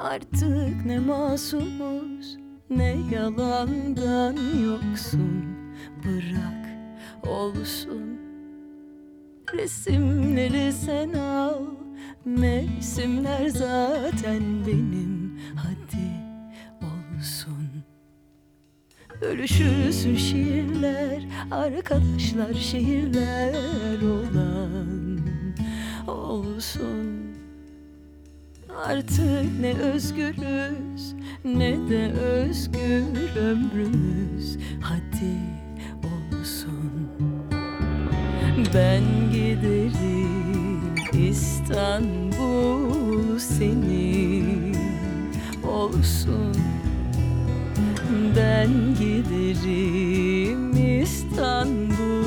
Artık ne masumuz ne yalandan yoksun. Bırak olsun. Resimleri sen al Mevsimler zaten benim. Hadi olsun. Bölüşürsün şiirler Arkadaşlar şehirler olan. Olsun Artık ne özgürüz ne de özgür ömrümüz. Hadi olsun. Ben giderim İstanbul senin olsun. Ben giderim İstanbul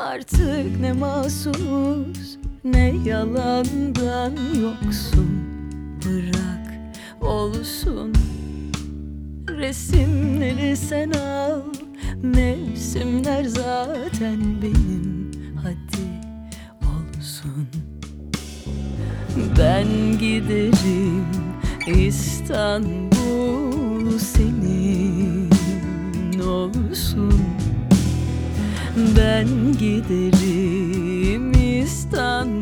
Artık ne masumuz ne yalandan yoksun. Bırak olsun Resimleri sen al. Mevsimler zaten benim Hadi olsun. Ben giderim İstanbul senin Ben giderim İstanbul